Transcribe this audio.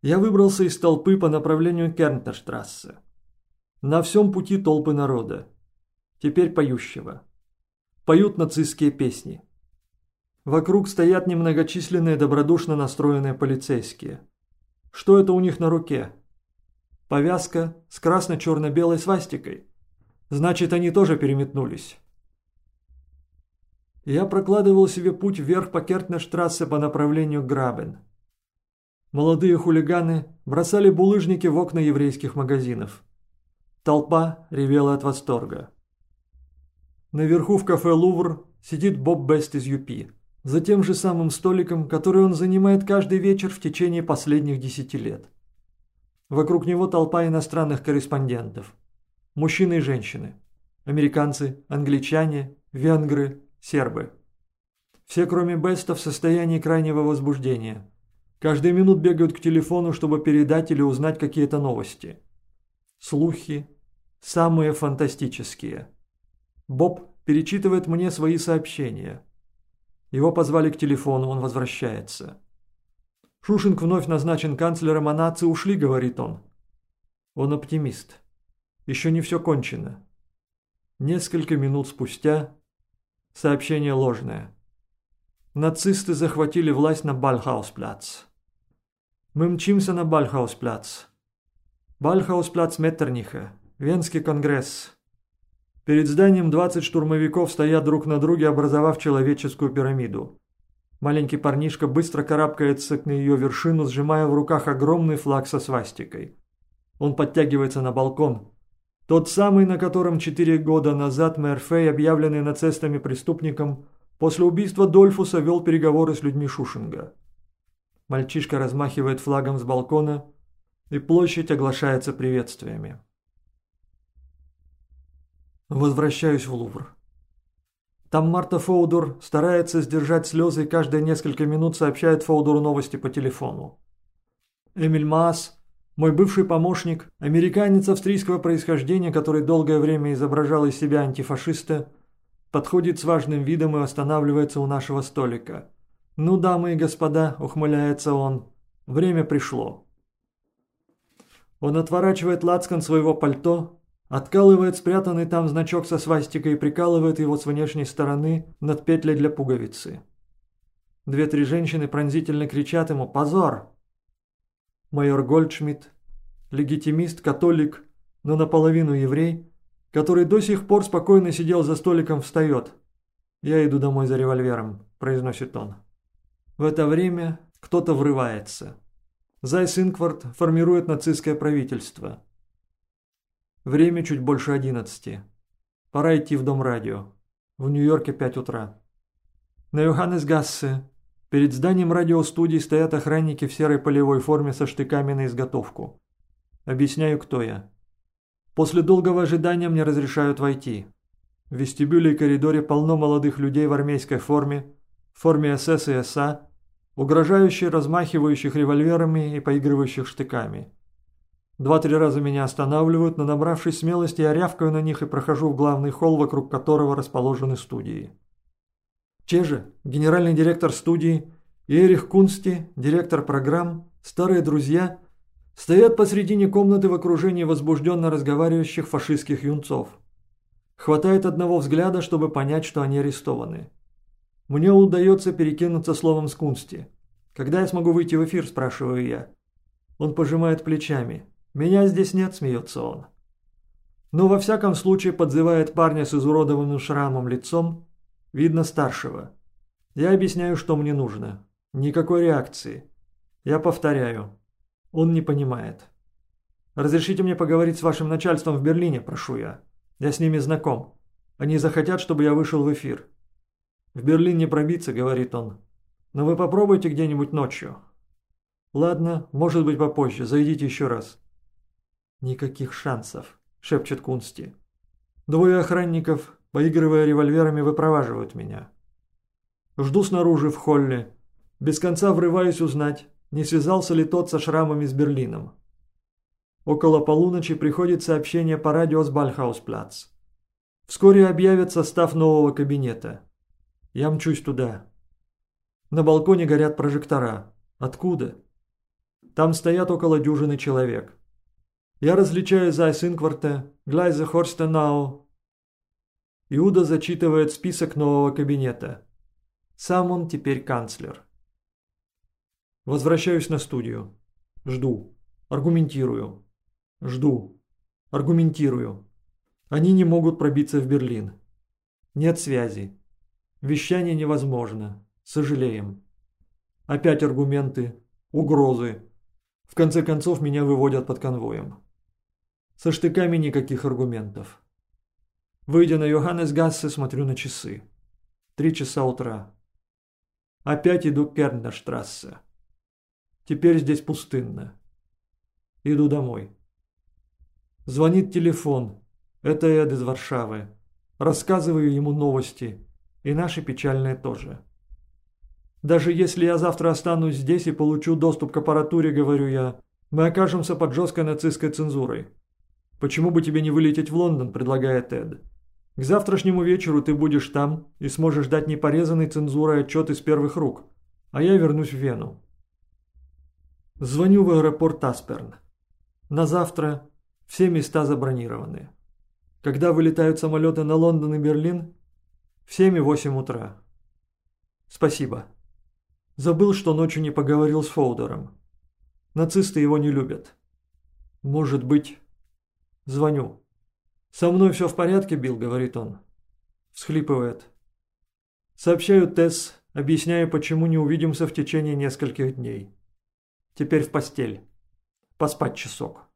Я выбрался из толпы по направлению Кернтерштрассе. На всем пути толпы народа. Теперь поющего. Поют нацистские песни. Вокруг стоят немногочисленные добродушно настроенные полицейские. Что это у них на руке? Повязка с красно-черно-белой свастикой. Значит, они тоже переметнулись. Я прокладывал себе путь вверх по Кертнештрассе по направлению Грабен. Молодые хулиганы бросали булыжники в окна еврейских магазинов. Толпа ревела от восторга. Наверху в кафе «Лувр» сидит Боб Бест из Юпи, за тем же самым столиком, который он занимает каждый вечер в течение последних десяти лет. Вокруг него толпа иностранных корреспондентов. Мужчины и женщины. Американцы, англичане, венгры, сербы. Все, кроме Беста, в состоянии крайнего возбуждения. Каждый минут бегают к телефону, чтобы передать или узнать какие-то новости. Слухи. Самые фантастические. Боб перечитывает мне свои сообщения. Его позвали к телефону, он возвращается. Шушинг вновь назначен канцлером, а нации ушли, говорит он. Он оптимист. Еще не все кончено. Несколько минут спустя сообщение ложное. Нацисты захватили власть на Бальхаусплац. Мы мчимся на Бальхаусплац. Бальхаусплац Меттерниха. Венский конгресс. Перед зданием 20 штурмовиков стоят друг на друге, образовав человеческую пирамиду. Маленький парнишка быстро карабкается на ее вершину, сжимая в руках огромный флаг со свастикой. Он подтягивается на балкон. Тот самый, на котором четыре года назад мэр Фэй, объявленный нацистами преступником, после убийства Дольфуса вел переговоры с людьми Шушинга. Мальчишка размахивает флагом с балкона, и площадь оглашается приветствиями. Возвращаюсь в Лувр. Там Марта Фоудур старается сдержать слезы и каждые несколько минут сообщает Фоудуру новости по телефону. Эмиль Маас, мой бывший помощник, американец австрийского происхождения, который долгое время изображал из себя антифашиста, подходит с важным видом и останавливается у нашего столика. «Ну, дамы и господа», — ухмыляется он, — «время пришло». Он отворачивает лацкан своего пальто, Откалывает спрятанный там значок со свастикой и прикалывает его с внешней стороны над петлей для пуговицы. Две-три женщины пронзительно кричат ему «Позор!». Майор Гольдшмидт, легитимист, католик, но наполовину еврей, который до сих пор спокойно сидел за столиком, встает. «Я иду домой за револьвером», – произносит он. В это время кто-то врывается. Зайс Инквард формирует нацистское правительство – Время чуть больше одиннадцати. Пора идти в дом радио. В Нью-Йорке пять утра. На Йоханнесгассе перед зданием радиостудии стоят охранники в серой полевой форме со штыками на изготовку. Объясняю, кто я. После долгого ожидания мне разрешают войти. В вестибюле и коридоре полно молодых людей в армейской форме, в форме СС и СА, угрожающих, размахивающих револьверами и поигрывающих штыками. Два-три раза меня останавливают, но набравшись смелости, я рявкаю на них и прохожу в главный холл, вокруг которого расположены студии. Чеже, генеральный директор студии, Эрих Кунсти, директор программ, старые друзья, стоят посредине комнаты в окружении возбужденно разговаривающих фашистских юнцов. Хватает одного взгляда, чтобы понять, что они арестованы. Мне удается перекинуться словом с Кунсти. «Когда я смогу выйти в эфир?» – спрашиваю я. Он пожимает плечами. «Меня здесь нет», – смеется он. Но во всяком случае подзывает парня с изуродованным шрамом лицом, видно старшего. Я объясняю, что мне нужно. Никакой реакции. Я повторяю. Он не понимает. «Разрешите мне поговорить с вашим начальством в Берлине», – прошу я. «Я с ними знаком. Они захотят, чтобы я вышел в эфир». «В Берлин не пробиться», – говорит он. «Но вы попробуйте где-нибудь ночью». «Ладно, может быть попозже. Зайдите еще раз». «Никаких шансов», – шепчет Кунсти. Двое охранников, поигрывая револьверами, выпроваживают меня. Жду снаружи в холле. Без конца врываюсь узнать, не связался ли тот со шрамами с Берлином. Около полуночи приходит сообщение по радио с Бальхаусплац. Вскоре объявят состав нового кабинета. Я мчусь туда. На балконе горят прожектора. Откуда? Там стоят около дюжины человек. Я различаю Зайсинкварте, Глайзе Хорстенау. Иуда зачитывает список нового кабинета. Сам он теперь канцлер. Возвращаюсь на студию. Жду. Аргументирую. Жду. Аргументирую. Они не могут пробиться в Берлин. Нет связи. Вещание невозможно. Сожалеем. Опять аргументы. Угрозы. В конце концов меня выводят под конвоем. Со штыками никаких аргументов. Выйдя на Йоханнесгассе, смотрю на часы. Три часа утра. Опять иду к Кернерштрассе. Теперь здесь пустынно. Иду домой. Звонит телефон. Это Эд из Варшавы. Рассказываю ему новости. И наши печальные тоже. Даже если я завтра останусь здесь и получу доступ к аппаратуре, говорю я, мы окажемся под жесткой нацистской цензурой. Почему бы тебе не вылететь в Лондон, предлагает Эд. К завтрашнему вечеру ты будешь там и сможешь дать непорезанный цензурой отчет из первых рук, а я вернусь в Вену. Звоню в аэропорт Асперн. На завтра все места забронированы. Когда вылетают самолеты на Лондон и Берлин? В 7 и 8 утра. Спасибо. Забыл, что ночью не поговорил с Фоудером. Нацисты его не любят. Может быть... Звоню. «Со мной все в порядке, Билл», — говорит он. Всхлипывает. Сообщаю Тесс, объясняю, почему не увидимся в течение нескольких дней. Теперь в постель. Поспать часок.